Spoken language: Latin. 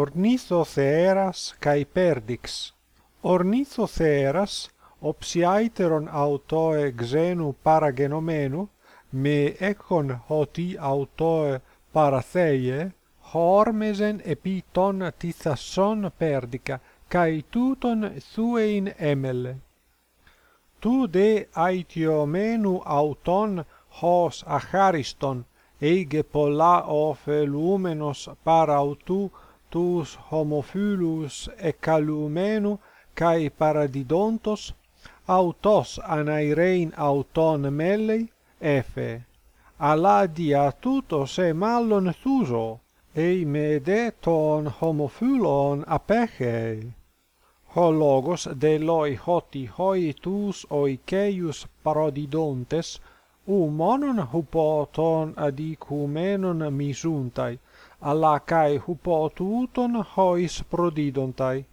ornitho eras kai perdix. Ornitho eras opsiaiteron autoe xenu paragenomenu me ekon hoti autoe paratheie hormesen epiton tithasson perdica kai tuton thuein emele tu de aitiomenu auton hos achariston eige polla ofelumenos parautu tuus homophylus ecalumenu kai paradidontos autos anairein auton mellei efe aladia tutos se mallon thuso ei mede ton homophylon apeche ho logos de loi hoti hoi tus oikeius parodidontes u monon hupoton αδικουμένων μισούνται, αλλά kai hupotuton hois prodidontai προδίδονται.